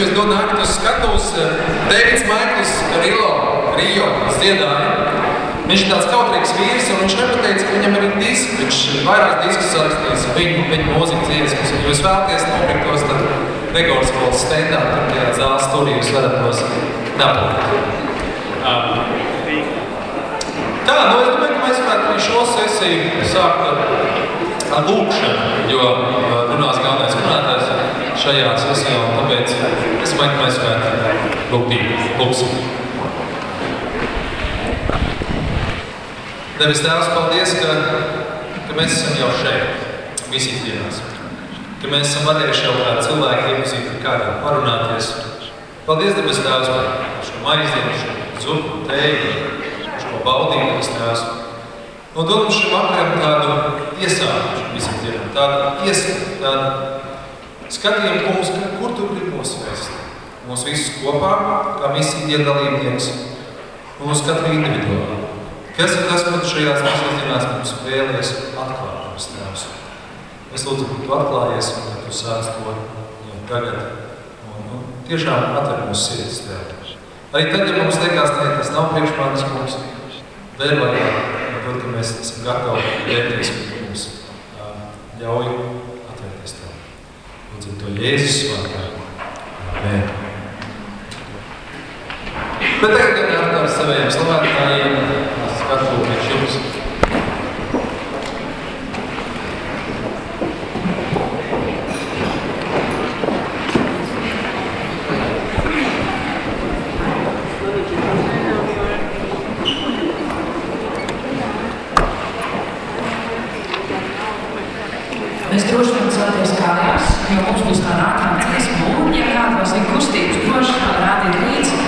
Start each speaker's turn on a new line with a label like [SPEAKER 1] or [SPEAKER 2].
[SPEAKER 1] jūs dod nākt uz skatuves, Deivids Maikls Rilo, Rio dziedāja. Viņš ir tāds kautrīgs vīrs, un viņš nepateica, ka viņam ir diski. Viņš vairāk diskus sarakstījis viņu, viņu mūzikas dziesmas. Ja jūs vēlaties nopirkt tos, tad Regors Valsts stendā, tur tajā zāles turī jūs varat tos nopirkt. Tā, nu es domāju, ka mēs varētu šo sesiju sākt ar, ar lūkšanu, jo uh, runās galvenais runātājs šajā sesijā, un tāpēc es mēs varētu lūgt lūksim. Devis Tēvs, paldies, ka, ka mēs esam jau šeit, visīs dienās. Ka mēs esam varējuši jau kā cilvēki iepazīt ar kādiem parunāties. Paldies, Debes Tēvs, par šo maizdienu, šo zupu, tēju, šo baudību, Debes Tēvs. Un dod mums šim vakaram tādu iesākumu visam dienām, tādu ieskatu, tādu skatījumu, mums, kur tu gribi mūs vest. Mūs visus kopā, kā misija dalībnieks, un mūs katru individuāli. Kas ir tas, ko tu šajās mūsdienās mums vēlies atklāt, mums Tēvs? Es lūdzu, ka tu atklājies un ka tu sāc to jau tagad. Un, nu, tiešām atver mūsu sirds Tev. Arī tad, ja mums liekas, ka tas nav priekš manis mums, vēl vairāk, varbūt, ka mēs esam gatavi vērties, ka mums ļauj atvērties Tev. Lūdzu, to Jēzus vārdā. Amen. Bet tagad gan ar saviem slavētājiem, skatu
[SPEAKER 2] Mēs droši vien celties kājās, jo mums būs tā nākamā dziesma, un, ja kādos ir kustības, droši vien rādīt līdzi,